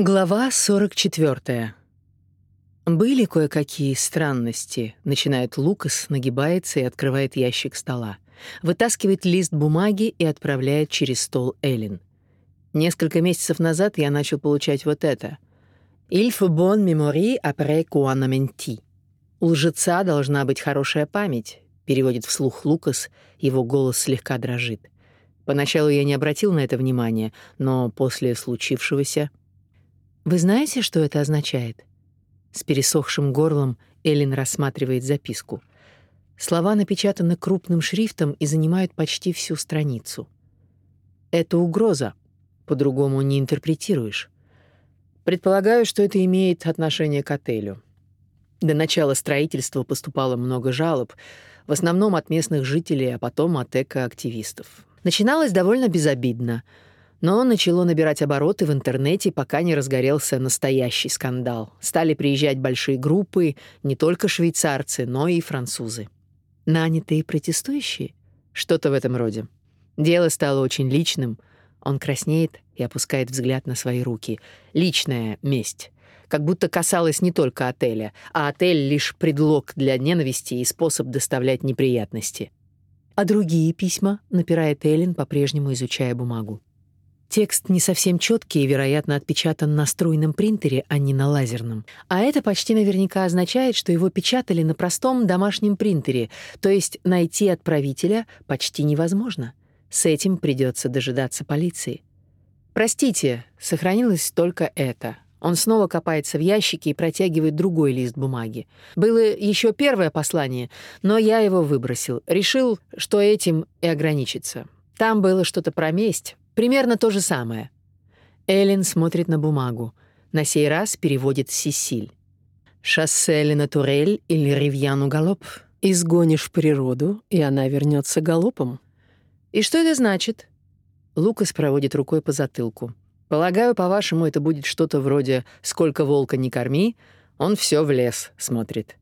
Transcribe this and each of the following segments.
Глава 44. Были кое-какие странности. Начинает Лукас, нагибается и открывает ящик стола. Вытаскивает лист бумаги и отправляет через стол Эллен. Несколько месяцев назад я начал получать вот это. «Il faut bonne mémoire après menti». «У лжеца должна быть хорошая память», — переводит вслух Лукас, его голос слегка дрожит. Поначалу я не обратил на это внимания, но после случившегося вы знаете, что это означает? С пересохшим горлом Элин рассматривает записку. Слова напечатаны крупным шрифтом и занимают почти всю страницу. Это угроза. По-другому не интерпретируешь. Предполагаю, что это имеет отношение к отелю. До начала строительства поступало много жалоб, в основном от местных жителей, а потом от экоактивистов. Начиналось довольно безобидно — но начало набирать обороты в интернете, пока не разгорелся настоящий скандал. Стали приезжать большие группы, не только швейцарцы, но и французы. Нанятые протестующие? Что-то в этом роде. Дело стало очень личным. Он краснеет и опускает взгляд на свои руки. Личная месть. Как будто касалось не только отеля, а отель — лишь предлог для ненависти и способ доставлять неприятности. А другие письма, напирает Эллен, по-прежнему изучая бумагу. Текст не совсем четкий и, вероятно, отпечатан на струйном принтере, а не на лазерном. А это почти наверняка означает, что его печатали на простом домашнем принтере, то есть найти отправителя почти невозможно. С этим придется дожидаться полиции. Простите, сохранилось только это. Он снова копается в ящике и протягивает другой лист бумаги. Было еще первое послание, но я его выбросил. Решил, что этим и ограничиться. Там было что-то про месть, Примерно то же самое. Эллен смотрит на бумагу. На сей раз переводит Сесиль. «Шоссе Ле Натурель или Ривьяну Галоп. Изгонишь природу, и она вернется галопом». «И что это значит?» Лукас проводит рукой по затылку. «Полагаю, по-вашему, это будет что-то вроде «сколько волка не корми», он все в лес смотрит».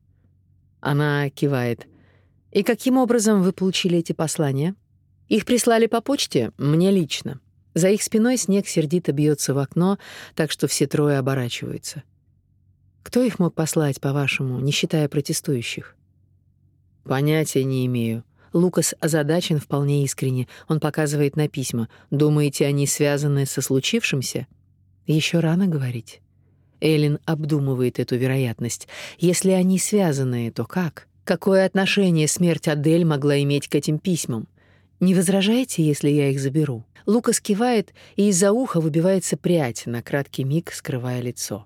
Она кивает. «И каким образом вы получили эти послания?» «Их прислали по почте, мне лично. За их спиной снег сердито бьется в окно, так что все трое оборачиваются. Кто их мог послать, по-вашему, не считая протестующих? Понятия не имею. Лукас озадачен вполне искренне. Он показывает на письма. Думаете, они связаны со случившимся? Еще рано говорить. Элин обдумывает эту вероятность. Если они связаны, то как? Какое отношение смерть Адель могла иметь к этим письмам? Не возражаете, если я их заберу? Лукас кивает, и из-за уха выбивается прядь, на краткий миг скрывая лицо.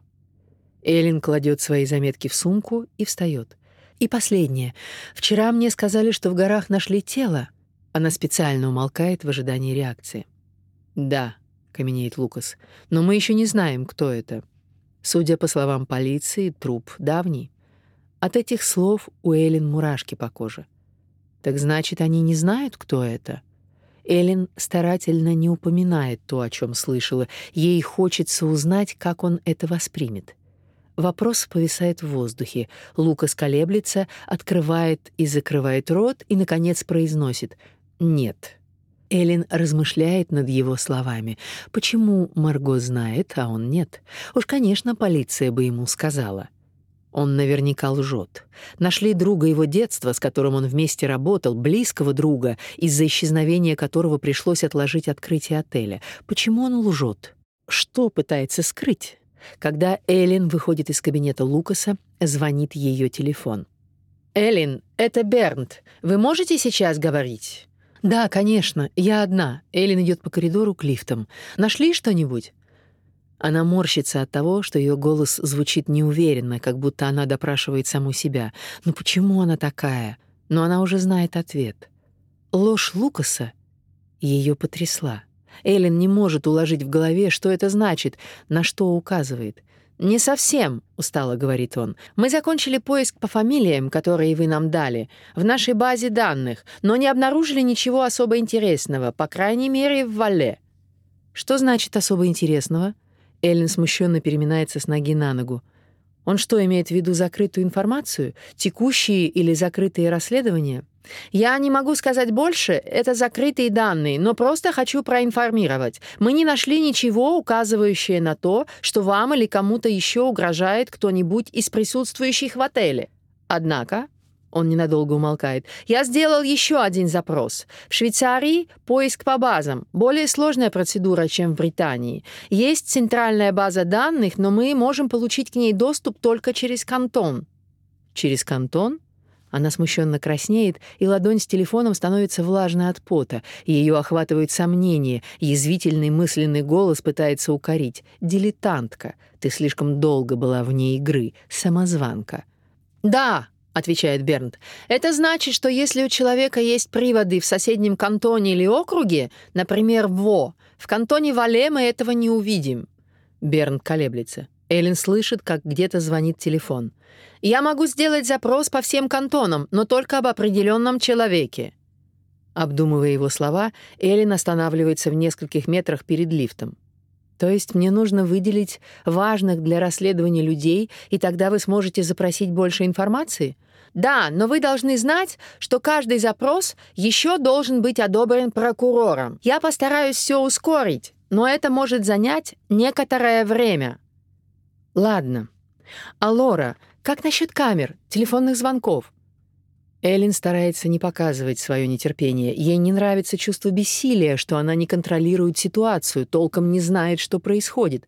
Элин кладет свои заметки в сумку и встает. И последнее. Вчера мне сказали, что в горах нашли тело. Она специально умолкает в ожидании реакции. Да, каменеет Лукас. Но мы еще не знаем, кто это. Судя по словам полиции, труп давний. От этих слов у Элин мурашки по коже. Так значит, они не знают, кто это? Элин старательно не упоминает то, о чем слышала. Ей хочется узнать, как он это воспримет. Вопрос повисает в воздухе. Лукас колеблется, открывает и закрывает рот и, наконец, произносит «нет». Элин размышляет над его словами. Почему Марго знает, а он нет? Уж, конечно, полиция бы ему сказала. — он наверняка лжет. Нашли друга его детства, с которым он вместе работал, близкого друга, из-за исчезновения которого пришлось отложить открытие отеля. Почему он лжет? Что пытается скрыть? Когда Эллен выходит из кабинета Лукаса, звонит ее телефон. «Эллен, это Бернт. Вы можете сейчас говорить?» «Да, конечно. Я одна». Эллен идет по коридору к лифтам. «Нашли что-нибудь?» Она морщится от того, что ее голос звучит неуверенно, как будто она допрашивает саму себя. Ну почему она такая? Но она уже знает ответ. Ложь Лукаса ее потрясла. Эллен не может уложить в голове, что это значит, на что указывает. «Не совсем», — устало говорит он. «Мы закончили поиск по фамилиям, которые вы нам дали, в нашей базе данных, но не обнаружили ничего особо интересного, по крайней мере, в Вале». «Что значит особо интересного?» Эллен смущенно переминается с ноги на ногу. Он что, имеет в виду закрытую информацию? Текущие или закрытые расследования? Я не могу сказать больше, это закрытые данные, но просто хочу проинформировать. Мы не нашли ничего, указывающее на то, что вам или кому-то еще угрожает кто-нибудь из присутствующих в отеле. Однако, он ненадолго умолкает. Я сделал еще один запрос. В Швейцарии поиск по базам. Более сложная процедура, чем в Британии. Есть центральная база данных, но мы можем получить к ней доступ только через кантон. Через кантон? Она смущенно краснеет, и ладонь с телефоном становится влажной от пота. Ее охватывают сомнения. Язвительный мысленный голос пытается укорить. «Дилетантка. Ты слишком долго была вне игры. Самозванка». «Да», — отвечает Бернт. «Это значит, что если у человека есть приводы в соседнем кантоне или округе, например, Во, в кантоне Вале мы этого не увидим». Бернт колеблется. Эллен слышит, как где-то звонит телефон. «Я могу сделать запрос по всем кантонам, но только об определенном человеке». Обдумывая его слова, Эллен останавливается в нескольких метрах перед лифтом. «То есть мне нужно выделить важных для расследования людей, и тогда вы сможете запросить больше информации?» «Да, но вы должны знать, что каждый запрос еще должен быть одобрен прокурором. Я постараюсь все ускорить, но это может занять некоторое время». Ладно. А Лора, как насчет камер, телефонных звонков? Эллен старается не показывать свое нетерпение. Ей не нравится чувство бессилия, что она не контролирует ситуацию, толком не знает, что происходит.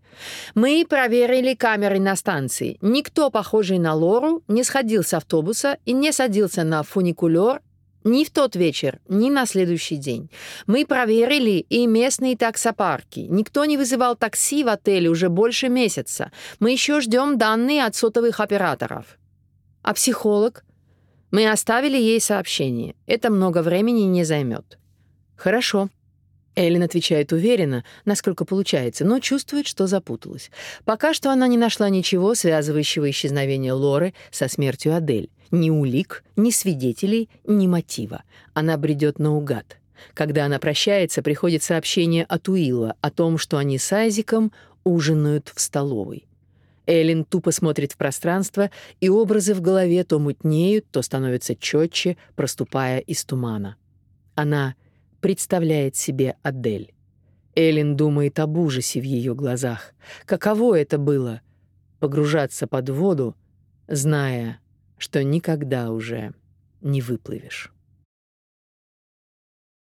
Мы проверили камеры на станции. Никто, похожий на Лору, не сходил с автобуса и не садился на фуникулер ни в тот вечер, ни на следующий день. Мы проверили и местные таксопарки. Никто не вызывал такси в отеле уже больше месяца. Мы еще ждем данные от сотовых операторов. А психолог? Мы оставили ей сообщение. Это много времени не займет. Хорошо. Эллен отвечает уверенно, насколько получается, но чувствует, что запуталась. Пока что она не нашла ничего, связывающего исчезновение Лоры со смертью Адель. Ни улик, ни свидетелей, ни мотива. Она бредет наугад. Когда она прощается, приходит сообщение от Уилла о том, что они с Айзиком ужинают в столовой. Эллен тупо смотрит в пространство, и образы в голове то мутнеют, то становятся четче, проступая из тумана. Она представляет себе Адель. Эллен думает об ужасе в ее глазах. Каково это было — погружаться под воду, зная, что никогда уже не выплывешь.